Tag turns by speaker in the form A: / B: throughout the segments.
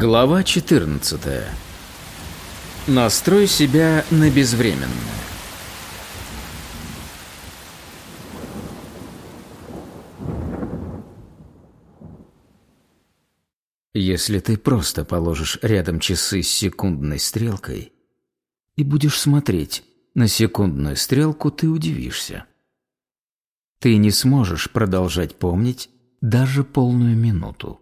A: Глава 14. Настрой себя на безвременное. Если ты просто положишь рядом часы с секундной стрелкой и будешь смотреть на секундную стрелку, ты удивишься. Ты не сможешь продолжать помнить даже полную минуту.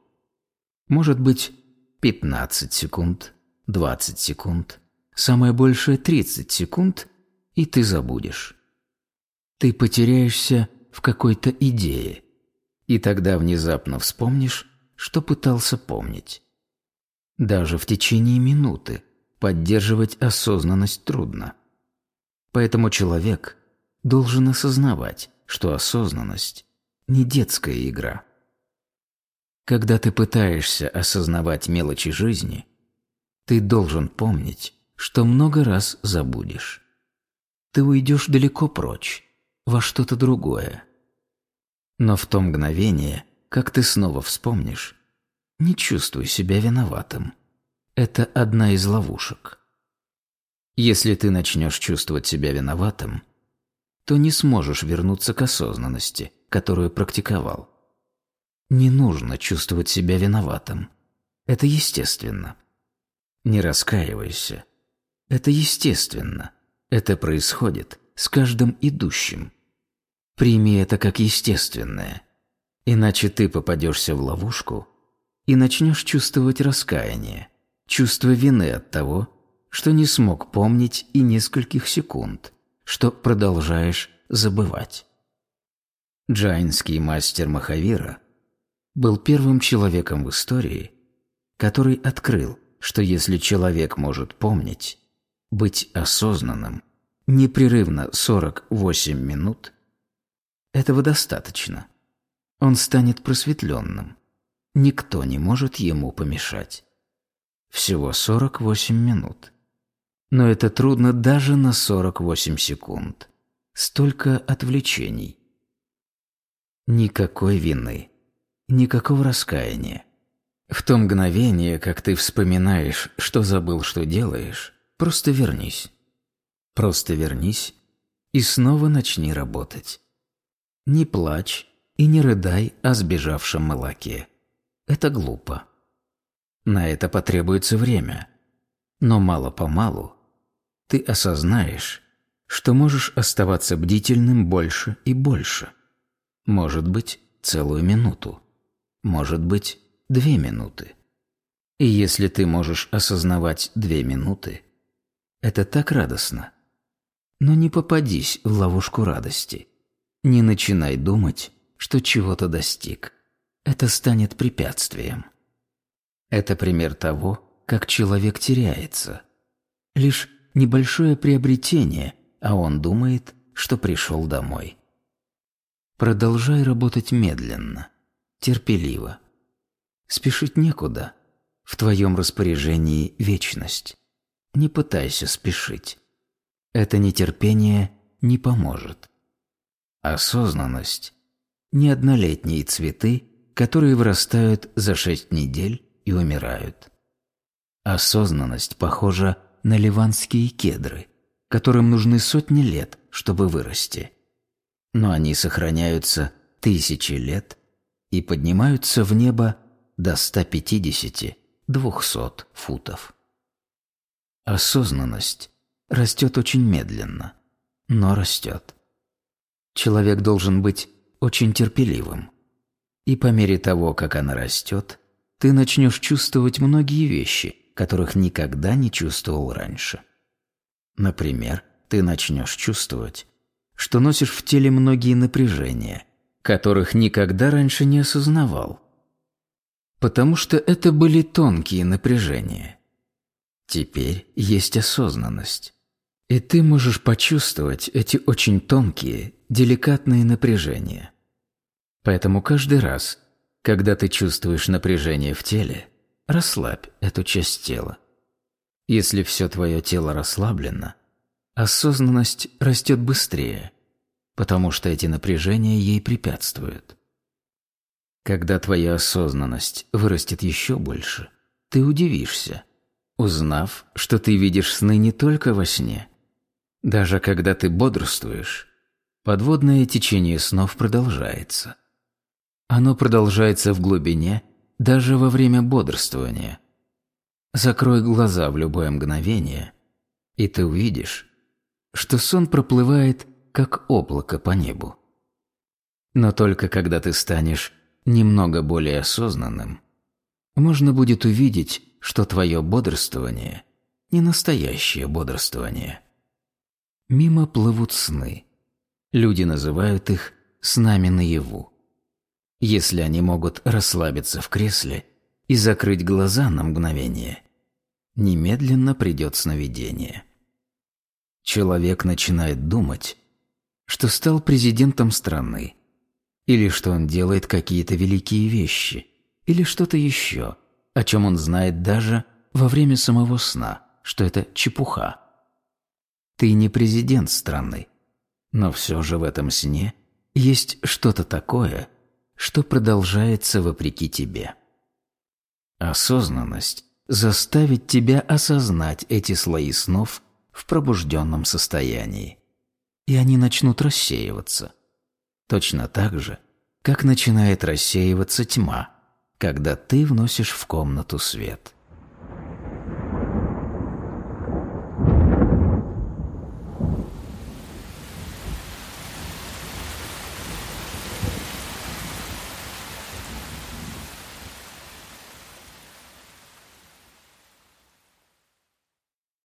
A: Может быть, 15 секунд, 20 секунд, самое большее 30 секунд, и ты забудешь. Ты потеряешься в какой-то идее, и тогда внезапно вспомнишь, что пытался помнить. Даже в течение минуты поддерживать осознанность трудно. Поэтому человек должен осознавать, что осознанность – не детская игра. Когда ты пытаешься осознавать мелочи жизни, ты должен помнить, что много раз забудешь. Ты уйдешь далеко прочь, во что-то другое. Но в то мгновение, как ты снова вспомнишь, не чувствуй себя виноватым. Это одна из ловушек. Если ты начнешь чувствовать себя виноватым, то не сможешь вернуться к осознанности, которую практиковал. Не нужно чувствовать себя виноватым. Это естественно. Не раскаивайся. Это естественно. Это происходит с каждым идущим. Прими это как естественное. Иначе ты попадешься в ловушку и начнешь чувствовать раскаяние, чувство вины от того, что не смог помнить и нескольких секунд, что продолжаешь забывать. Джайнский мастер Махавира – был первым человеком в истории, который открыл, что если человек может помнить, быть осознанным, непрерывно 48 минут, этого достаточно. Он станет просветленным. Никто не может ему помешать. Всего 48 минут. Но это трудно даже на 48 секунд. Столько отвлечений. Никакой вины никакого раскаяния. В то мгновение, как ты вспоминаешь, что забыл, что делаешь, просто вернись. Просто вернись и снова начни работать. Не плачь и не рыдай о сбежавшем молоке. Это глупо. На это потребуется время. Но мало-помалу ты осознаешь, что можешь оставаться бдительным больше и больше. Может быть, целую минуту может быть, две минуты. И если ты можешь осознавать две минуты, это так радостно. Но не попадись в ловушку радости. Не начинай думать, что чего-то достиг. Это станет препятствием. Это пример того, как человек теряется. Лишь небольшое приобретение, а он думает, что пришел домой. Продолжай работать медленно – терпеливо. Спешить некуда. В твоем распоряжении вечность. Не пытайся спешить. Это нетерпение не поможет. Осознанность – не однолетние цветы, которые вырастают за шесть недель и умирают. Осознанность похожа на ливанские кедры, которым нужны сотни лет, чтобы вырасти. Но они сохраняются тысячи лет и поднимаются в небо до 150-200 футов. Осознанность растет очень медленно, но растет. Человек должен быть очень терпеливым. И по мере того, как она растет, ты начнешь чувствовать многие вещи, которых никогда не чувствовал раньше. Например, ты начнешь чувствовать, что носишь в теле многие напряжения, которых никогда раньше не осознавал. Потому что это были тонкие напряжения. Теперь есть осознанность. И ты можешь почувствовать эти очень тонкие, деликатные напряжения. Поэтому каждый раз, когда ты чувствуешь напряжение в теле, расслабь эту часть тела. Если все твое тело расслаблено, осознанность растет быстрее – потому что эти напряжения ей препятствуют. Когда твоя осознанность вырастет еще больше, ты удивишься, узнав, что ты видишь сны не только во сне. Даже когда ты бодрствуешь, подводное течение снов продолжается. Оно продолжается в глубине даже во время бодрствования. Закрой глаза в любое мгновение, и ты увидишь, что сон проплывает, как облако по небу. Но только когда ты станешь немного более осознанным, можно будет увидеть, что твое бодрствование – не настоящее бодрствование. Мимо плывут сны. Люди называют их «снами наяву». Если они могут расслабиться в кресле и закрыть глаза на мгновение, немедленно придет сновидение. Человек начинает думать, что стал президентом страны, или что он делает какие-то великие вещи – или что-то еще, о чем он знает даже во время самого сна, что это чепуха. Ты не президент страны, но все же в этом сне есть что-то такое, что продолжается вопреки тебе. Осознанность заставит тебя осознать эти слои снов в пробужденном состоянии, и они начнут рассеиваться. Точно так же, как начинает рассеиваться тьма – когда ты вносишь в комнату свет.